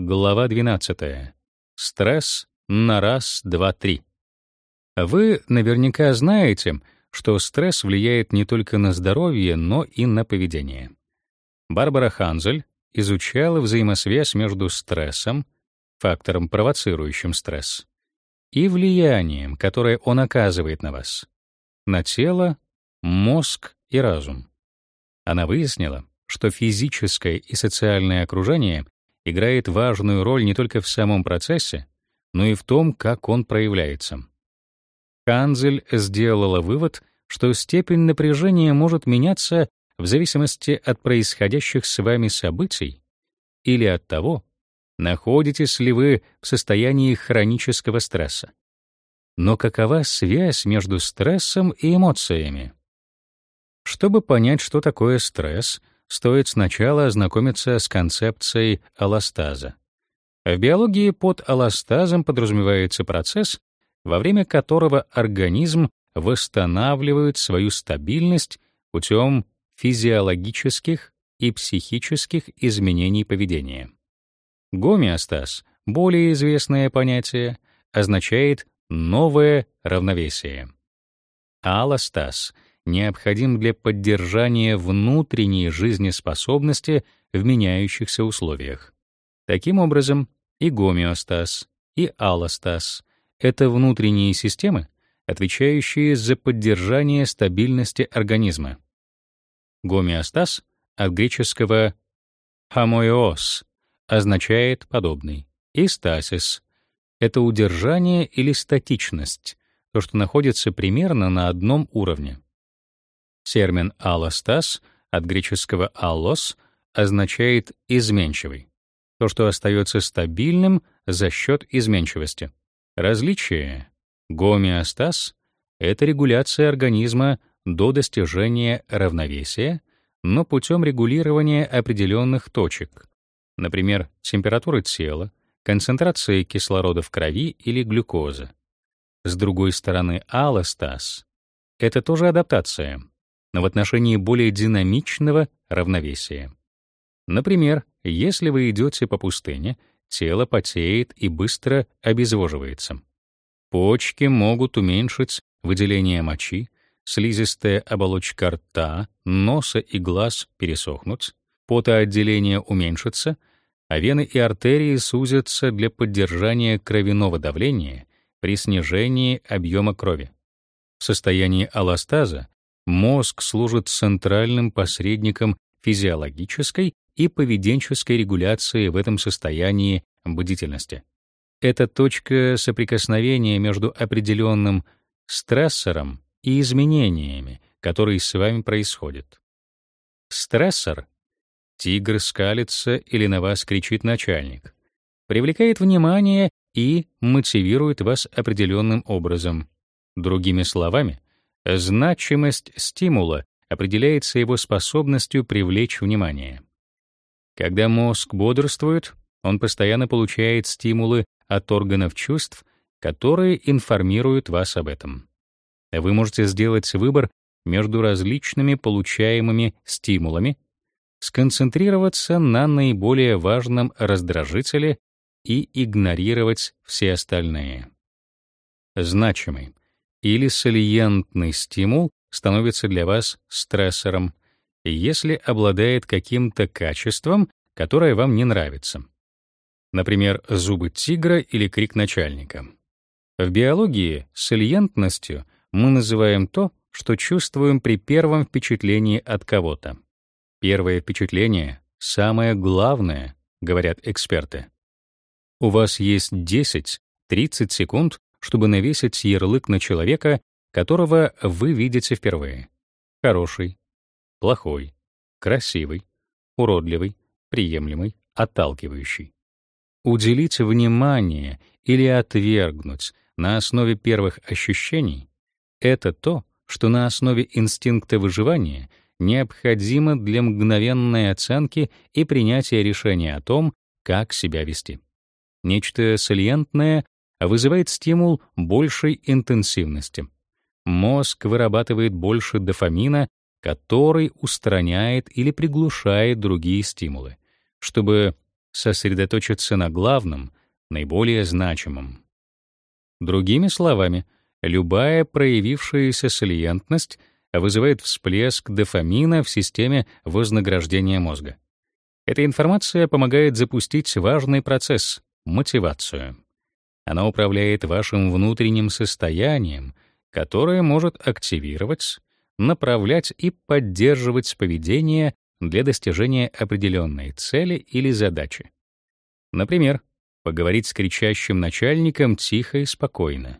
Глава 12. Стресс на раз, два, три. Вы наверняка знаете, что стресс влияет не только на здоровье, но и на поведение. Барбара Ханзель изучала взаимосвязь между стрессом, фактором, провоцирующим стресс, и влиянием, которое он оказывает на вас, на тело, мозг и разум. Она выяснила, что физическое и социальное окружение играет важную роль не только в самом процессе, но и в том, как он проявляется. Канзель сделала вывод, что степень напряжения может меняться в зависимости от происходящих с вами событий или от того, находитесь ли вы в состоянии хронического стресса. Но какова связь между стрессом и эмоциями? Чтобы понять, что такое стресс, стоит сначала ознакомиться с концепцией аластаза. В биологии под аластазом подразумевается процесс, во время которого организм восстанавливает свою стабильность путем физиологических и психических изменений поведения. Гомеостаз, более известное понятие, означает новое равновесие. Аластаз необходим для поддержания внутренней жизнеспособности в меняющихся условиях. Таким образом, и гомеостаз, и аластаз — это внутренние системы, отвечающие за поддержание стабильности организма. Гомеостаз от греческого «хамоиос» означает «подобный», и стасис — это удержание или статичность, то, что находится примерно на одном уровне. Термин «аллостаз» от греческого «аллос» означает «изменчивый», то, что остается стабильным за счет изменчивости. Различие гомеостаз — это регуляция организма до достижения равновесия, но путем регулирования определенных точек, например, температуры тела, концентрации кислорода в крови или глюкозы. С другой стороны, аллостаз — это тоже адаптация, но в отношении более динамичного равновесия. Например, если вы идете по пустыне, тело потеет и быстро обезвоживается. Почки могут уменьшить выделение мочи, слизистая оболочка рта, носа и глаз пересохнуть, потоотделение уменьшится, а вены и артерии сузятся для поддержания кровяного давления при снижении объема крови. В состоянии аластаза мозг служит центральным посредником физиологической и поведенческой регуляции в этом состоянии бдительности. Это точка соприкосновения между определенным стрессором и изменениями, которые с вами происходят. Стрессор — тигр скалится или на вас кричит начальник — привлекает внимание и мотивирует вас определенным образом. Другими словами, значимость стимула определяется его способностью привлечь внимание. Когда мозг бодрствует, он постоянно получает стимулы от органов чувств, которые информируют вас об этом. Вы можете сделать выбор между различными получаемыми стимулами, сконцентрироваться на наиболее важном раздражителе и игнорировать все остальные. Значимый или сальентный стимул становится для вас стрессором, если обладает каким-то качеством, которое вам не нравится. Например, зубы тигра или крик начальника. В биологии сальентностью мы называем то, что чувствуем при первом впечатлении от кого-то. Первое впечатление — самое главное, говорят эксперты. У вас есть 10-30 секунд, чтобы навесить ярлык на человека, которого вы видите впервые. Хороший, плохой, красивый, уродливый, приемлемый, отталкивающий. Уделить внимание или отвергнуть на основе первых ощущений — это то, что на основе инстинкта выживания необходимо для мгновенной оценки и принятия решения о том, как себя вести. Нечто сальентное вызывает стимул большей интенсивности. Мозг вырабатывает больше дофамина, который устраняет или приглушает другие стимулы, чтобы сосредоточиться на главном, наиболее значимом. Другими словами, любая проявившаяся салиентность вызывает всплеск дофамина в системе вознаграждения мозга. Эта информация помогает запустить важный процесс — мотивацию. Она управляет вашим внутренним состоянием, которое может активировать, направлять и поддерживать поведение для достижения определенной цели или задачи. Например, поговорить с кричащим начальником тихо и спокойно.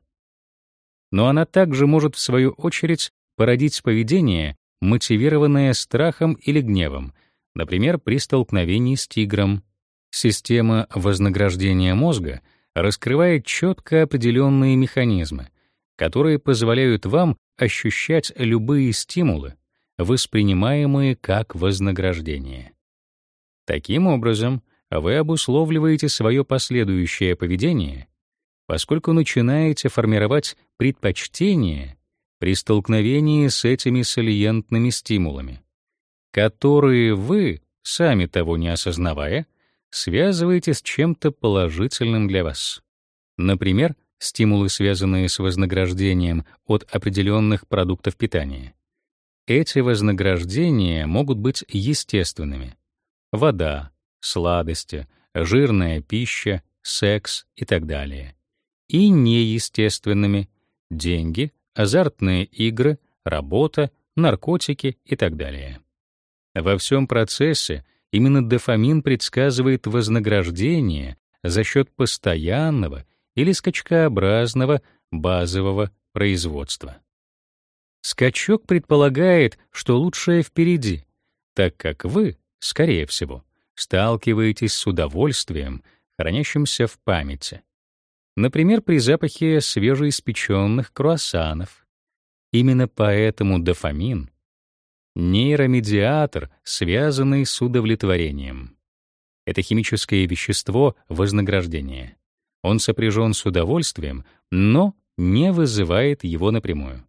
Но она также может, в свою очередь, породить поведение, мотивированное страхом или гневом, например, при столкновении с тигром. Система вознаграждения мозга раскрывает четко определенные механизмы, которые позволяют вам ощущать любые стимулы, воспринимаемые как вознаграждение. Таким образом, вы обусловливаете свое последующее поведение, поскольку начинаете формировать предпочтения при столкновении с этими салиентными стимулами, которые вы, сами того не осознавая, связываете с чем-то положительным для вас. Например, стимулы, связанные с вознаграждением от определенных продуктов питания. Эти вознаграждения могут быть естественными. Вода, сладости, жирная пища, секс и так далее. И неестественными — деньги, азартные игры, работа, наркотики и так далее. Во всем процессе именно дофамин предсказывает вознаграждение за счет постоянного или скачкообразного базового производства. Скачок предполагает, что лучшее впереди, так как вы, скорее всего, сталкиваетесь с удовольствием, хранящимся в памяти. Например, при запахе свежеиспеченных круассанов. Именно поэтому дофамин — нейромедиатор, связанный с удовлетворением. Это химическое вещество вознаграждения. Он сопряжен с удовольствием, но не вызывает его напрямую.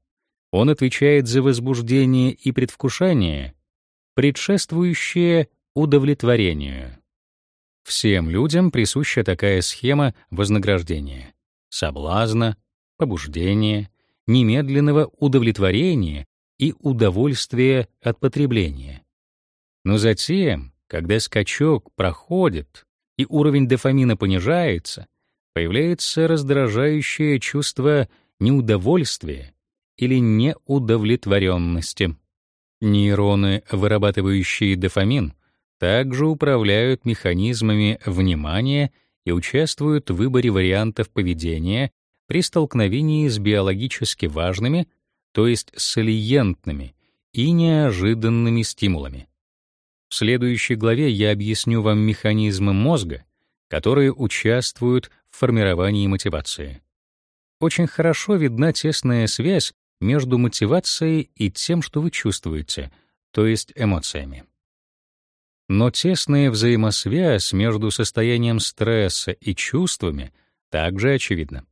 Он отвечает за возбуждение и предвкушение, предшествующее удовлетворению. Всем людям присуща такая схема вознаграждения: соблазна, побуждения, немедленного удовлетворения и удовольствия от потребления. Но затем, когда скачок проходит и уровень дофамина понижается, появляется раздражающее чувство неудовольствия или неудовлетворенности. Нейроны, вырабатывающие дофамин, также управляют механизмами внимания и участвуют в выборе вариантов поведения при столкновении с биологически важными, то есть салиентными и неожиданными стимулами. В следующей главе я объясню вам механизмы мозга, которые участвуют в формировании мотивации. Очень хорошо видна тесная связь между мотивацией и тем, что вы чувствуете, то есть эмоциями. Но тесная взаимосвязь между состоянием стресса и чувствами также очевидна.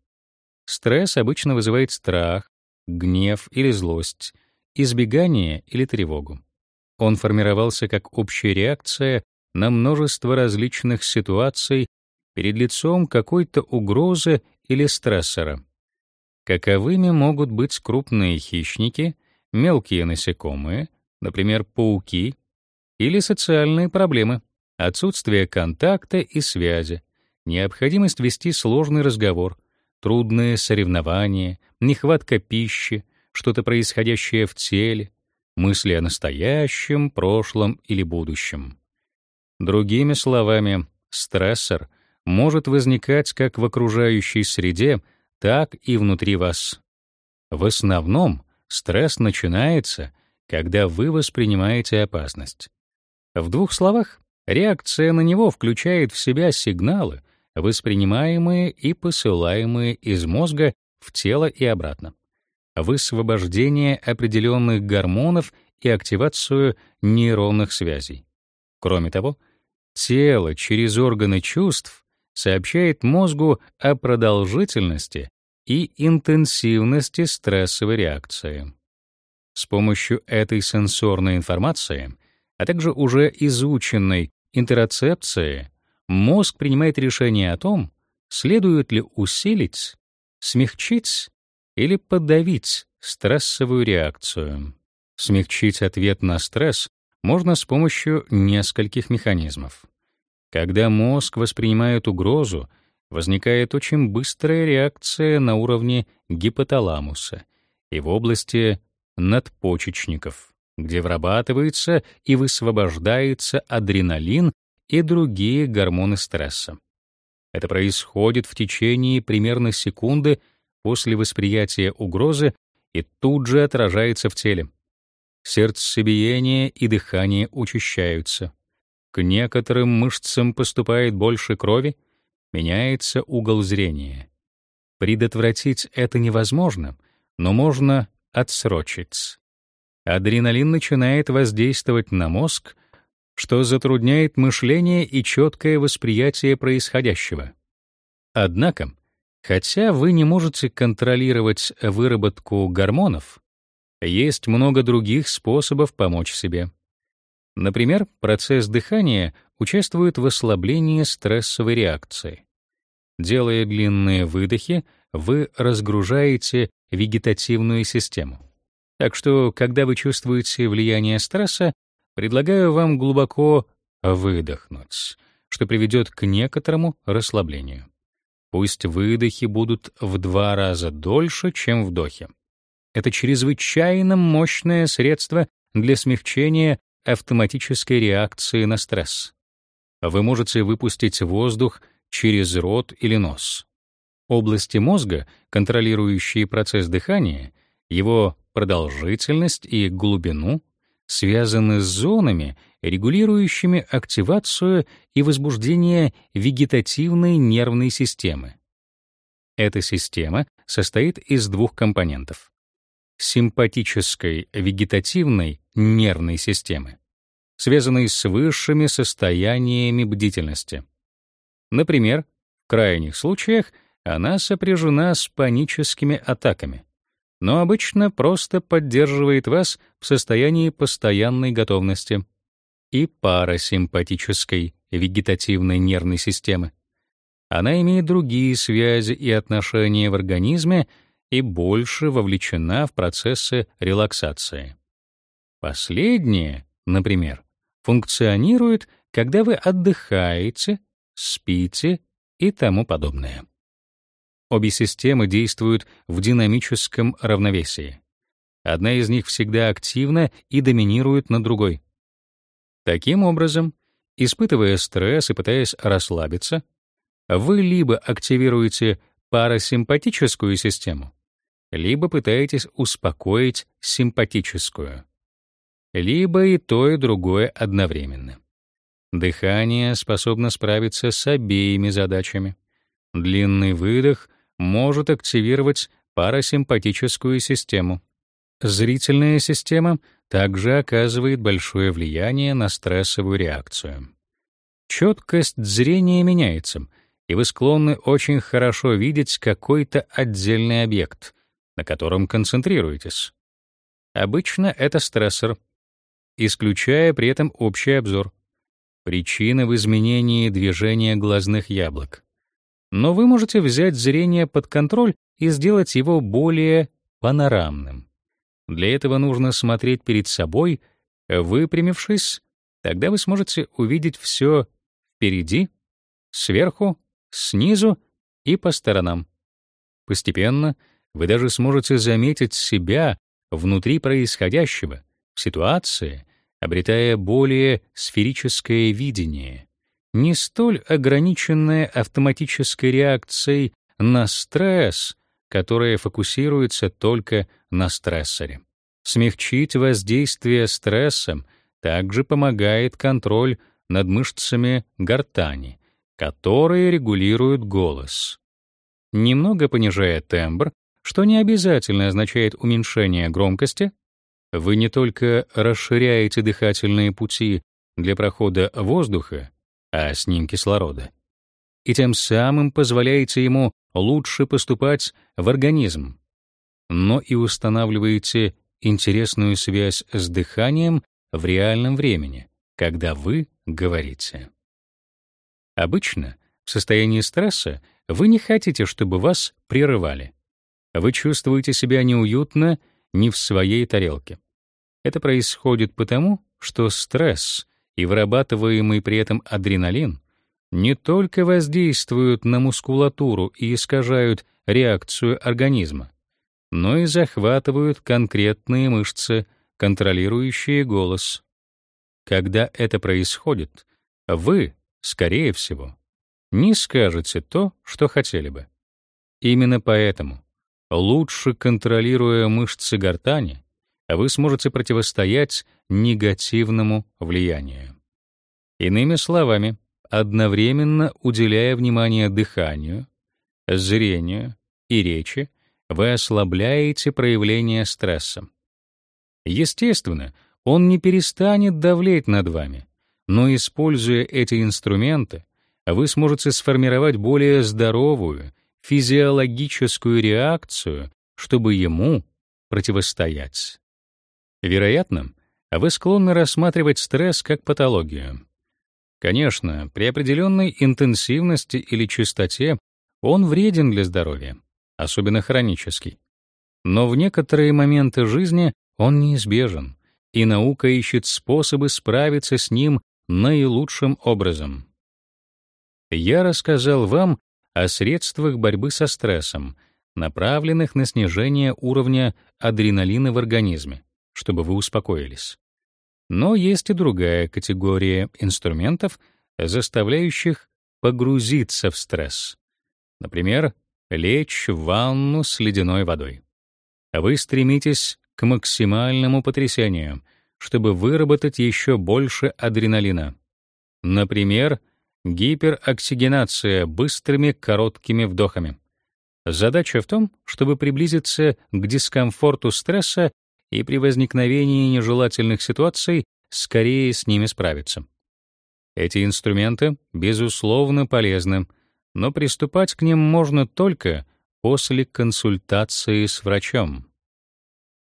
Стресс обычно вызывает страх, гнев или злость, избегание или тревогу. Он формировался как общая реакция на множество различных ситуаций перед лицом какой-то угрозы или стрессора. Каковыми могут быть крупные хищники, мелкие насекомые, например, пауки, или социальные проблемы, отсутствие контакта и связи, необходимость вести сложный разговор, трудные соревнования, нехватка пищи, что-то происходящее в теле, мысли о настоящем, прошлом или будущем. Другими словами, стрессор может возникать как в окружающей среде, так и внутри вас. В основном стресс начинается, когда вы воспринимаете опасность. В двух словах, реакция на него включает в себя сигналы, воспринимаемые и посылаемые из мозга в тело и обратно, высвобождение определенных гормонов и активацию нейронных связей. Кроме того, тело через органы чувств сообщает мозгу о продолжительности и интенсивности стрессовой реакции. С помощью этой сенсорной информации, а также уже изученной интероцепции, мозг принимает решение о том, следует ли усилить, смягчить или подавить стрессовую реакцию. Смягчить ответ на стресс можно с помощью нескольких механизмов. Когда мозг воспринимает угрозу, возникает очень быстрая реакция на уровне гипоталамуса и в области надпочечников, где вырабатывается и высвобождается адреналин и другие гормоны стресса. Это происходит в течение примерно секунды после восприятия угрозы и тут же отражается в теле. Сердцебиение и дыхание учащаются. К некоторым мышцам поступает больше крови, меняется угол зрения. Предотвратить это невозможно, но можно отсрочить. Адреналин начинает воздействовать на мозг, что затрудняет мышление и четкое восприятие происходящего. Однако, хотя вы не можете контролировать выработку гормонов, есть много других способов помочь себе. Например, процесс дыхания участвует в ослаблении стрессовой реакции. Делая длинные выдохи, вы разгружаете вегетативную систему. Так что, когда вы чувствуете влияние стресса, предлагаю вам глубоко выдохнуть, что приведет к некоторому расслаблению. Пусть выдохи будут в два раза дольше, чем вдохи. Это чрезвычайно мощное средство для смягчения автоматической реакции на стресс. Вы можете выпустить воздух через рот или нос. Области мозга, контролирующие процесс дыхания, его продолжительность и глубину, связаны с зонами, регулирующими активацию и возбуждение вегетативной нервной системы. Эта система состоит из двух компонентов симпатической вегетативной нервной системы, связанной с высшими состояниями бдительности. Например, в крайних случаях она сопряжена с паническими атаками, но обычно просто поддерживает вас в состоянии постоянной готовности и парасимпатической вегетативной нервной системы. Она имеет другие связи и отношения в организме, и больше вовлечена в процессы релаксации. Последнее, например, функционирует, когда вы отдыхаете, спите и тому подобное. Обе системы действуют в динамическом равновесии. Одна из них всегда активна и доминирует над другой. Таким образом, испытывая стресс и пытаясь расслабиться, вы либо активируете парасимпатическую систему, либо пытаетесь успокоить симпатическую, либо и то, и другое одновременно. Дыхание способно справиться с обеими задачами. Длинный выдох может активировать парасимпатическую систему. Зрительная система также оказывает большое влияние на стрессовую реакцию. Четкость зрения меняется, и вы склонны очень хорошо видеть какой-то отдельный объект, на котором концентрируетесь. Обычно это стрессор, исключая при этом общий обзор. Причина в изменении движения глазных яблок. Но вы можете взять зрение под контроль и сделать его более панорамным. Для этого нужно смотреть перед собой, выпрямившись, тогда вы сможете увидеть все впереди, сверху, снизу и по сторонам. Постепенно вы даже сможете заметить себя внутри происходящего, в ситуации, обретая более сферическое видение, не столь ограниченное автоматической реакцией на стресс, которая фокусируется только на стрессоре. Смягчить воздействие стрессом также помогает контроль над мышцами гортани, которые регулируют голос. Немного понижая тембр, что не обязательно означает уменьшение громкости, вы не только расширяете дыхательные пути для прохода воздуха, а с ним кислорода, и тем самым позволяете ему лучше поступать в организм, но и устанавливаете интересную связь с дыханием в реальном времени, когда вы говорите. Обычно в состоянии стресса вы не хотите, чтобы вас прерывали. Вы чувствуете себя неуютно, не в своей тарелке. Это происходит потому, что стресс и вырабатываемый при этом адреналин не только воздействуют на мускулатуру и искажают реакцию организма, но и захватывают конкретные мышцы, контролирующие голос. Когда это происходит, вы, скорее всего, не скажете то, что хотели бы. Именно поэтому, лучше контролируя мышцы гортани, вы сможете противостоять негативному влиянию. Иными словами, одновременно уделяя внимание дыханию, зрению и речи, вы ослабляете проявление стресса. Естественно, он не перестанет давлеть над вами, но используя эти инструменты, вы сможете сформировать более здоровую физиологическую реакцию, чтобы ему противостоять. Вероятно, вы склонны рассматривать стресс как патологию. Конечно, при определенной интенсивности или частоте он вреден для здоровья, особенно хронический. Но в некоторые моменты жизни он неизбежен, и наука ищет способы справиться с ним наилучшим образом. Я рассказал вам о средствах борьбы со стрессом, направленных на снижение уровня адреналина в организме, чтобы вы успокоились. Но есть и другая категория инструментов, заставляющих погрузиться в стресс. Например, лечь в ванну с ледяной водой. Вы стремитесь к максимальному потрясению, чтобы выработать еще больше адреналина. Например, гипероксигенация быстрыми короткими вдохами. Задача в том, чтобы приблизиться к дискомфорту стресса и при возникновении нежелательных ситуаций скорее с ними справиться. Эти инструменты, безусловно, полезны, но приступать к ним можно только после консультации с врачом.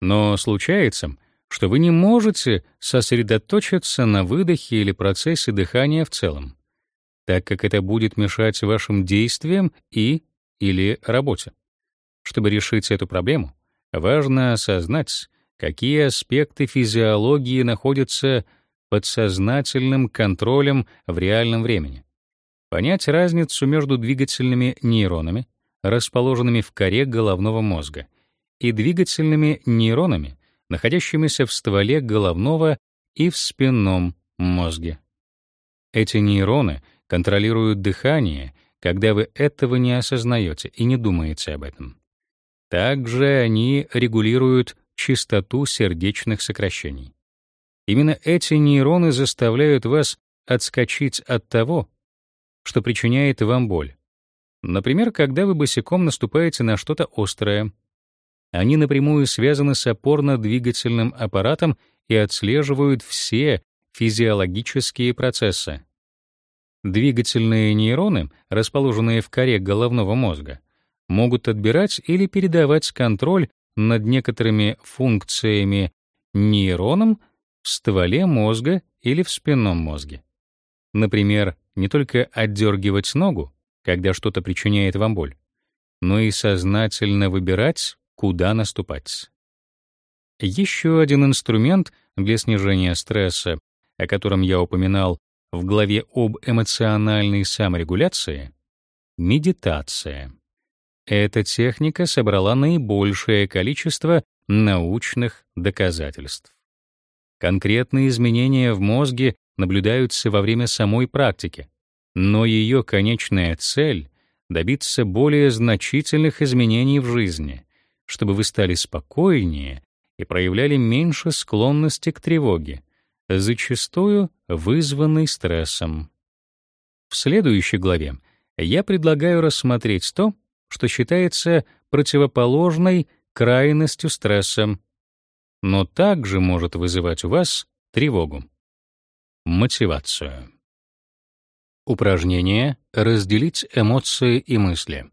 Но случается, что вы не можете сосредоточиться на выдохе или процессе дыхания в целом, так как это будет мешать вашим действиям и или работе. Чтобы решить эту проблему, важно осознать, какие аспекты физиологии находятся под сознательным контролем в реальном времени. Понять разницу между двигательными нейронами, расположенными в коре головного мозга, и двигательными нейронами, находящимися в стволе головного и в спинном мозге. Эти нейроны контролируют дыхание, когда вы этого не осознаете и не думаете об этом. Также они регулируют частоту сердечных сокращений. Именно эти нейроны заставляют вас отскочить от того, что причиняет вам боль. Например, когда вы босиком наступаете на что-то острое. Они напрямую связаны с опорно-двигательным аппаратом и отслеживают все физиологические процессы. Двигательные нейроны, расположенные в коре головного мозга, могут отбирать или передавать контроль над некоторыми функциями нейроном в стволе мозга или в спинном мозге. Например, не только отдергивать ногу, когда что-то причиняет вам боль, но и сознательно выбирать, куда наступать. Еще один инструмент для снижения стресса, о котором я упоминал в главе об эмоциональной саморегуляции — медитация. Эта техника собрала наибольшее количество научных доказательств. Конкретные изменения в мозге наблюдаются во время самой практики, но ее конечная цель — добиться более значительных изменений в жизни, чтобы вы стали спокойнее и проявляли меньше склонности к тревоге, зачастую вызванной стрессом. В следующей главе я предлагаю рассмотреть то, что считается противоположной крайностью стресса, но также может вызывать у вас тревогу. Мотивацию. Упражнение «Разделить эмоции и мысли».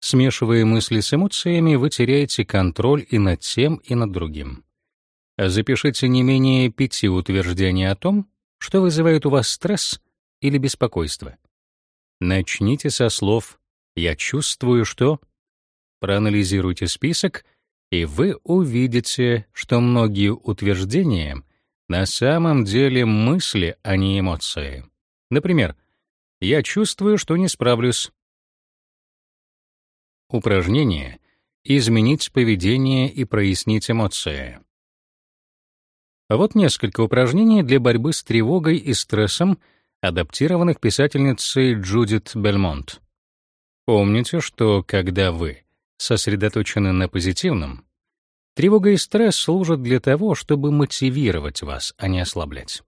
Смешивая мысли с эмоциями, вы теряете контроль и над тем, и над другим. Запишите не менее пяти утверждений о том, что вызывает у вас стресс или беспокойство, Начните со слов «я чувствую, что…» Проанализируйте список, и вы увидите, что многие утверждения на самом деле мысли, а не эмоции. Например, «я чувствую, что не справлюсь». Упражнение «изменить поведение и прояснить эмоции». Вот несколько упражнений для борьбы с тревогой и стрессом, адаптированных писательницей Джудит Бельмонт. Помните, что когда вы сосредоточены на позитивном, тревога и стресс служат для того, чтобы мотивировать вас, а не ослаблять.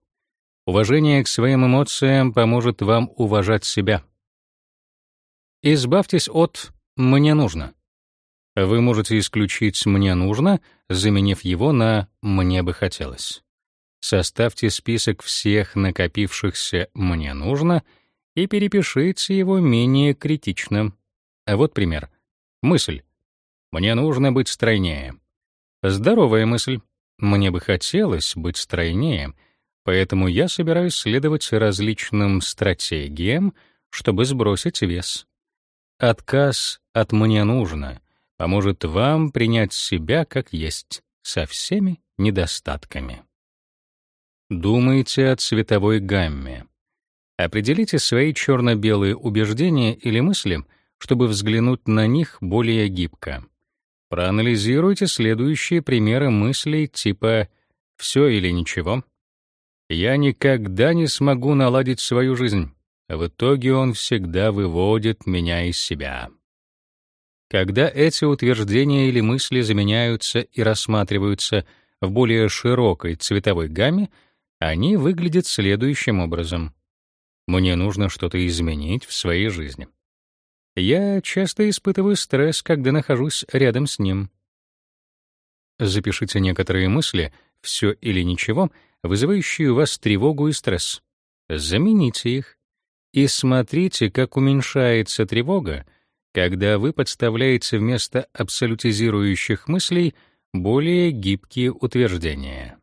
Уважение к своим эмоциям поможет вам уважать себя. Избавьтесь от «мне нужно». Вы можете исключить «мне нужно», заменив его на «мне бы хотелось». Составьте список всех накопившихся «мне нужно» и перепишите его менее критично. А вот пример. Мысль. «Мне нужно быть стройнее». Здоровая мысль. «Мне бы хотелось быть стройнее», поэтому я собираюсь следовать различным стратегиям, чтобы сбросить вес. Отказ от «мне нужно» поможет вам принять себя как есть, со всеми недостатками. Думайте о цветовой гамме. Определите свои черно-белые убеждения или мысли, чтобы взглянуть на них более гибко. Проанализируйте следующие примеры мыслей типа «все или ничего», «я никогда не смогу наладить свою жизнь», в итоге он всегда выводит меня из себя. Когда эти утверждения или мысли заменяются и рассматриваются в более широкой цветовой гамме, они выглядят следующим образом. Мне нужно что-то изменить в своей жизни. Я часто испытываю стресс, когда нахожусь рядом с ним. Запишите некоторые мысли, все или ничего, вызывающие у вас тревогу и стресс. Замените их и смотрите, как уменьшается тревога, когда вы подставляете вместо абсолютизирующих мыслей более гибкие утверждения.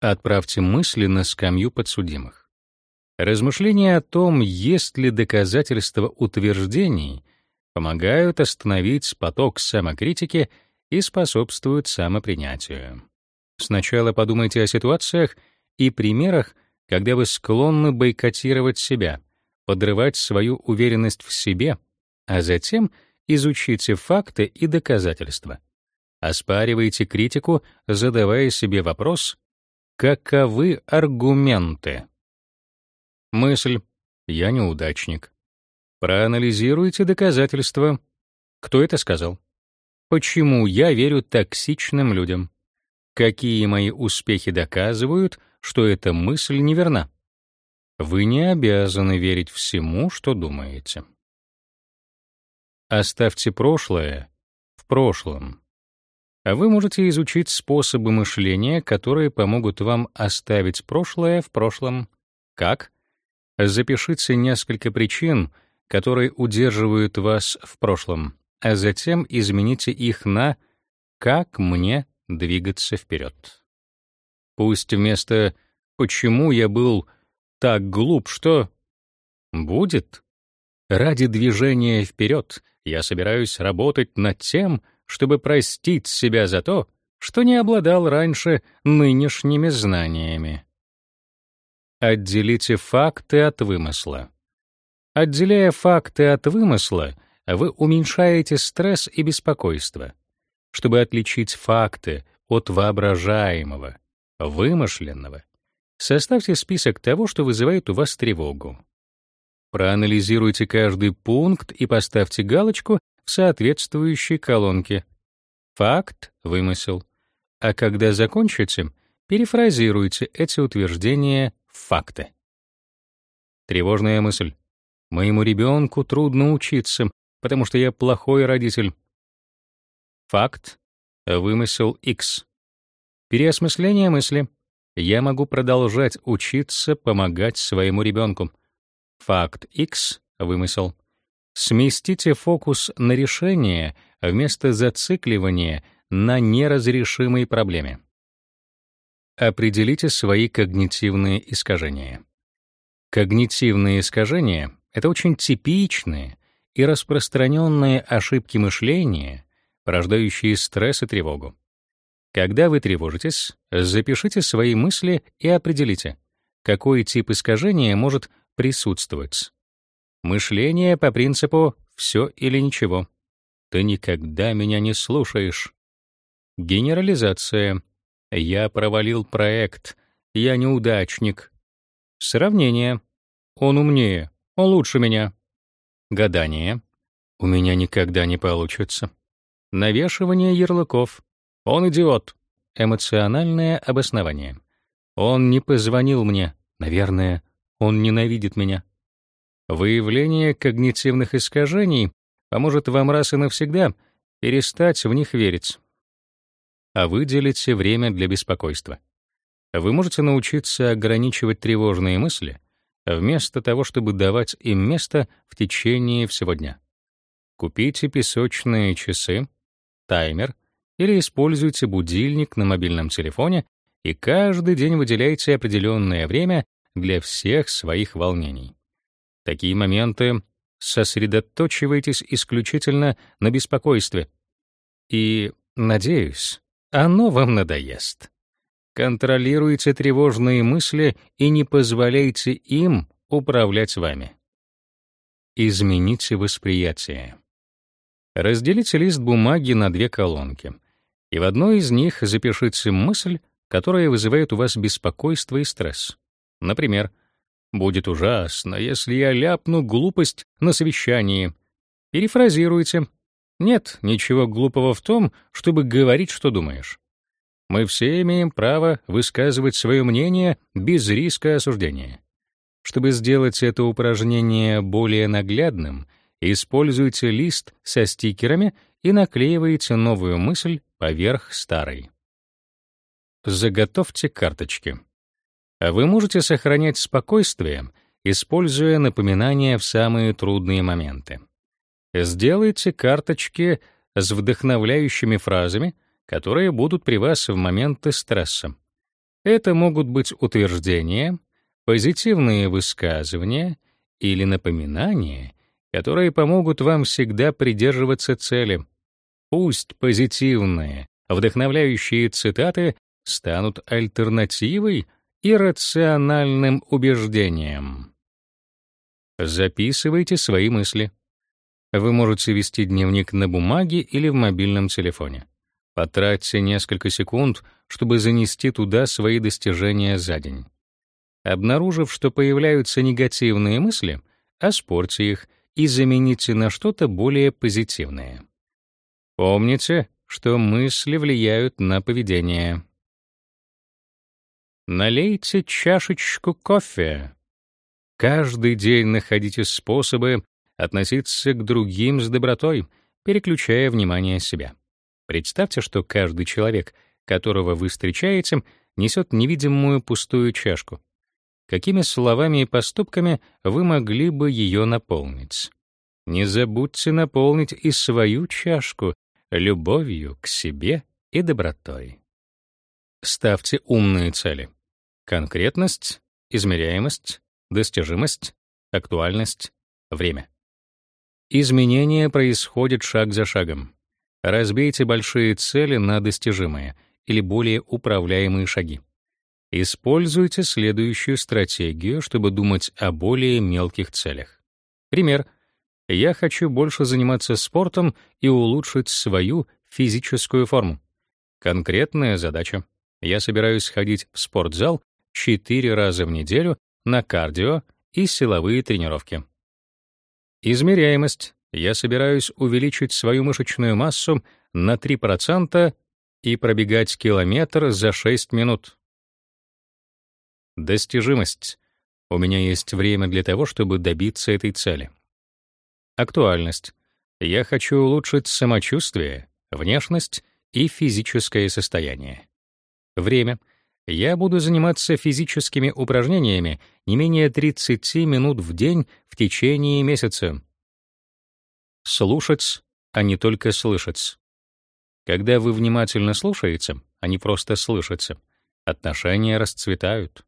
Отправьте мысли на скамью подсудимых. Размышления о том, есть ли доказательства утверждений, помогают остановить поток самокритики и способствуют самопринятию. Сначала подумайте о ситуациях и примерах, когда вы склонны бойкотировать себя, подрывать свою уверенность в себе, а затем изучите факты и доказательства. Оспаривайте критику, задавая себе вопрос, каковы аргументы? Мысль «я неудачник». Проанализируйте доказательства. Кто это сказал? Почему я верю токсичным людям? Какие мои успехи доказывают, что эта мысль неверна? Вы не обязаны верить всему, что думаете. Оставьте прошлое в прошлом. А вы можете изучить способы мышления, которые помогут вам оставить прошлое в прошлом. Как? Запишите несколько причин, которые удерживают вас в прошлом, а затем измените их на «как мне двигаться вперед». Пусть вместо «почему я был так глуп, что будет. Ради движения вперед я собираюсь работать над тем, чтобы простить себя за то, что не обладал раньше нынешними знаниями. Отделите факты от вымысла. Отделяя факты от вымысла, вы уменьшаете стресс и беспокойство. Чтобы отличить факты от воображаемого, вымышленного, Составьте список того, что вызывает у вас тревогу. Проанализируйте каждый пункт и поставьте галочку в соответствующей колонке. Факт, вымысел. А когда закончите, перефразируйте эти утверждения факты. Тревожная мысль. Моему ребенку трудно учиться, потому что я плохой родитель. Факт, вымысел X. Переосмысление мысли я могу продолжать учиться помогать своему ребенку. Факт X — вымысел. Сместите фокус на решение вместо зацикливания на неразрешимой проблеме. Определите свои когнитивные искажения. Когнитивные искажения — это очень типичные и распространенные ошибки мышления, порождающие стресс и тревогу. Когда вы тревожитесь, запишите свои мысли и определите, какой тип искажения может присутствовать. Мышление по принципу «все или ничего». Ты никогда меня не слушаешь. Генерализация. Я провалил проект. Я неудачник. Сравнение. Он умнее. Он лучше меня. Гадание. У меня никогда не получится. Навешивание ярлыков. Он идиот. Эмоциональное обоснование. Он не позвонил мне. Наверное, он ненавидит меня. Выявление когнитивных искажений поможет вам раз и навсегда перестать в них верить. А выделите время для беспокойства. Вы можете научиться ограничивать тревожные мысли вместо того, чтобы давать им место в течение всего дня. Купите песочные часы, таймер или используйте будильник на мобильном телефоне и каждый день выделяйте определенное время для всех своих волнений. Такие моменты сосредоточивайтесь исключительно на беспокойстве. И, надеюсь, оно вам надоест. Контролируйте тревожные мысли и не позволяйте им управлять вами. Измените восприятие. Разделите лист бумаги на две колонки, и в одной из них запишите мысль, которая вызывает у вас беспокойство и стресс. Например, Будет ужасно, если я ляпну глупость на совещании. Перефразируйте. Нет ничего глупого в том, чтобы говорить, что думаешь. Мы все имеем право высказывать свое мнение без риска осуждения. Чтобы сделать это упражнение более наглядным, используйте лист со стикерами и наклеивайте новую мысль поверх старой. Заготовьте карточки. А вы можете сохранять спокойствие, используя напоминания в самые трудные моменты. Сделайте карточки с вдохновляющими фразами, которые будут при вас в моменты стресса. Это могут быть утверждения, позитивные высказывания или напоминания, которые помогут вам всегда придерживаться цели. Пусть позитивные, вдохновляющие цитаты станут альтернативой иррациональным убеждениям. Записывайте свои мысли. Вы можете вести дневник на бумаге или в мобильном телефоне. Потратьте несколько секунд, чтобы занести туда свои достижения за день. Обнаружив, что появляются негативные мысли, оспорьте их и замените на что-то более позитивное. Помните, что мысли влияют на поведение. Налейте чашечку кофе. Каждый день находите способы относиться к другим с добротой, переключая внимание себя. Представьте, что каждый человек, которого вы встречаете, несет невидимую пустую чашку. Какими словами и поступками вы могли бы ее наполнить? Не забудьте наполнить и свою чашку любовью к себе и добротой. Ставьте умные цели. Конкретность, измеряемость, достижимость, актуальность, время. Изменения происходят шаг за шагом. Разбейте большие цели на достижимые или более управляемые шаги. Используйте следующую стратегию, чтобы думать о более мелких целях. Пример. Я хочу больше заниматься спортом и улучшить свою физическую форму. Конкретная задача. Я собираюсь ходить в спортзал четыре раза в неделю на кардио и силовые тренировки. Измеряемость. Я собираюсь увеличить свою мышечную массу на 3% и пробегать километр за 6 минут. Достижимость. У меня есть время для того, чтобы добиться этой цели. Актуальность. Я хочу улучшить самочувствие, внешность и физическое состояние. Время — я буду заниматься физическими упражнениями не менее 30 минут в день в течение месяца. Слушать, а не только слышать. Когда вы внимательно слушаете, а не просто слышите, отношения расцветают.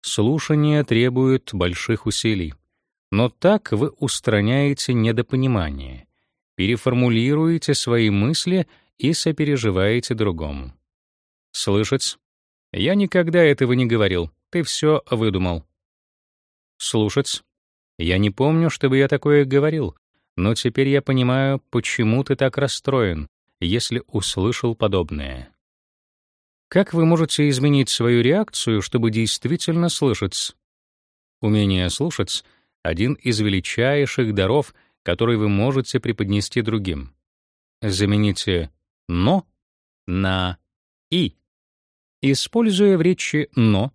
Слушание требует больших усилий. Но так вы устраняете недопонимание, переформулируете свои мысли и сопереживаете другому. Слышать? Я никогда этого не говорил. Ты все выдумал. Слушать? Я не помню, чтобы я такое говорил, но теперь я понимаю, почему ты так расстроен, если услышал подобное. Как вы можете изменить свою реакцию, чтобы действительно слышать? Умение слушать — один из величайших даров, который вы можете преподнести другим. Замените «но» на «и». Используя в речи «но»,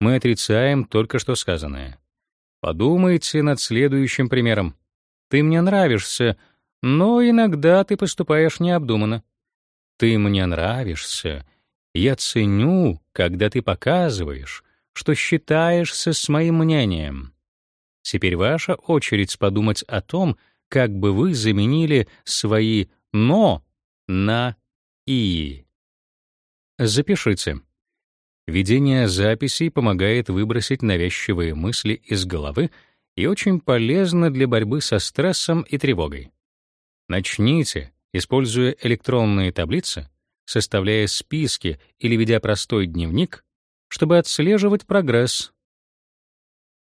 мы отрицаем только что сказанное. Подумайте над следующим примером. Ты мне нравишься, но иногда ты поступаешь необдуманно. Ты мне нравишься. Я ценю, когда ты показываешь, что считаешься с моим мнением. Теперь ваша очередь подумать о том, как бы вы заменили свои «но» на «и». Запишите. Ведение записей помогает выбросить навязчивые мысли из головы и очень полезно для борьбы со стрессом и тревогой. Начните, используя электронные таблицы, составляя списки или ведя простой дневник, чтобы отслеживать прогресс.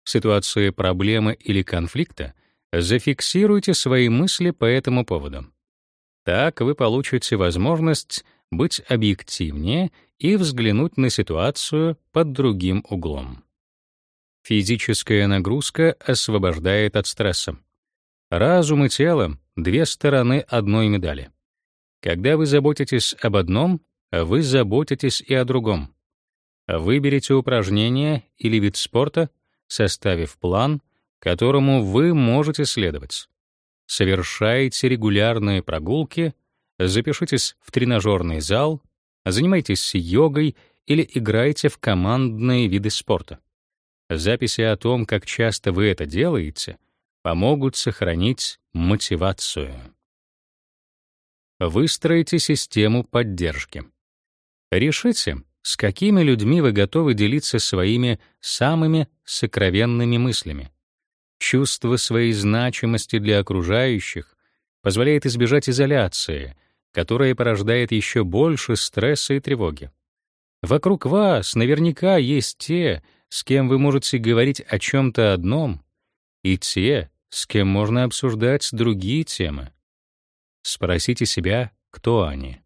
В ситуации проблемы или конфликта зафиксируйте свои мысли по этому поводу. Так вы получите возможность быть объективнее и взглянуть на ситуацию под другим углом. Физическая нагрузка освобождает от стресса. Разум и тело — две стороны одной медали. Когда вы заботитесь об одном, вы заботитесь и о другом. Выберите упражнение или вид спорта, составив план, которому вы можете следовать. Совершайте регулярные прогулки, запишитесь в тренажерный зал, занимайтесь йогой или играйте в командные виды спорта. Записи о том, как часто вы это делаете, помогут сохранить мотивацию. Выстроите систему поддержки. Решите, с какими людьми вы готовы делиться своими самыми сокровенными мыслями. Чувство своей значимости для окружающих позволяет избежать изоляции, которая порождает еще больше стресса и тревоги. Вокруг вас наверняка есть те, с кем вы можете говорить о чем то одном, и те, с кем можно обсуждать другие темы. Спросите себя, кто они.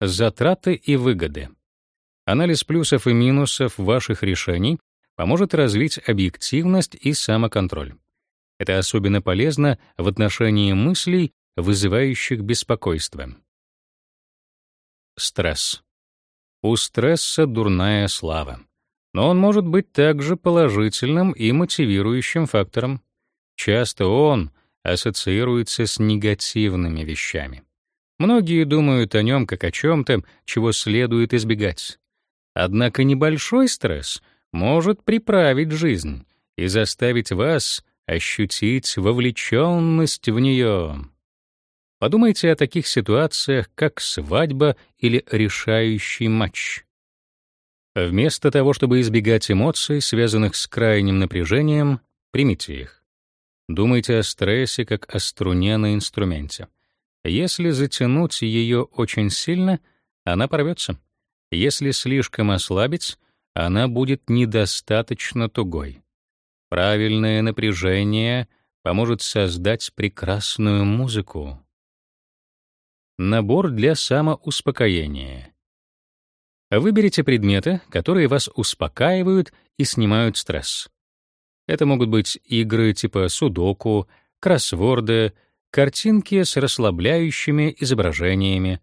Затраты и выгоды. Анализ плюсов и минусов ваших решений поможет развить объективность и самоконтроль. Это особенно полезно в отношении мыслей, вызывающих беспокойство. Стресс. У стресса дурная слава. Но он может быть также положительным и мотивирующим фактором. Часто он ассоциируется с негативными вещами. Многие думают о нем как о чем-то, чего следует избегать. Однако небольшой стресс может приправить жизнь и заставить вас ощутить вовлеченность в нее. Подумайте о таких ситуациях, как свадьба или решающий матч. Вместо того, чтобы избегать эмоций, связанных с крайним напряжением, примите их. Думайте о стрессе как о струне на инструменте. Если затянуть ее очень сильно, она порвется. Если слишком ослабить, она будет недостаточно тугой. Правильное напряжение поможет создать прекрасную музыку. Набор для самоуспокоения. Выберите предметы, которые вас успокаивают и снимают стресс. Это могут быть игры типа судоку, кроссворды, картинки с расслабляющими изображениями,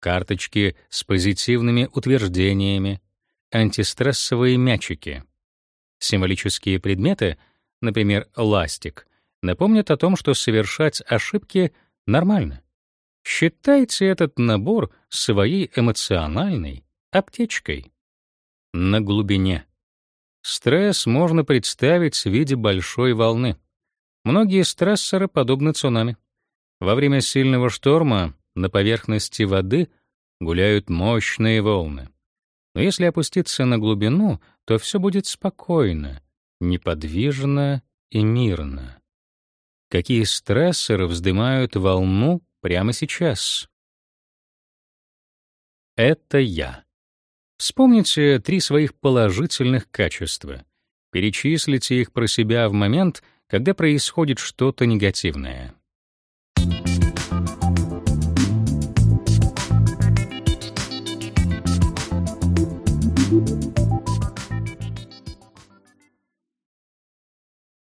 карточки с позитивными утверждениями, антистрессовые мячики. Символические предметы, например, ластик, напомнят о том, что совершать ошибки нормально. Считайте этот набор своей эмоциональной аптечкой. На глубине. Стресс можно представить в виде большой волны. Многие стрессоры подобны цунами. Во время сильного шторма на поверхности воды гуляют мощные волны. Но если опуститься на глубину, то все будет спокойно, неподвижно и мирно. Какие стрессоры вздымают волну прямо сейчас? Это я. Вспомните три своих положительных качества. Перечислите их про себя в момент, когда происходит что-то негативное.